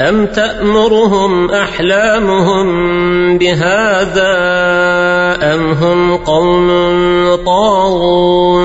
أم تأمرهم أحلامهم بهذا أم هم قوم طاغون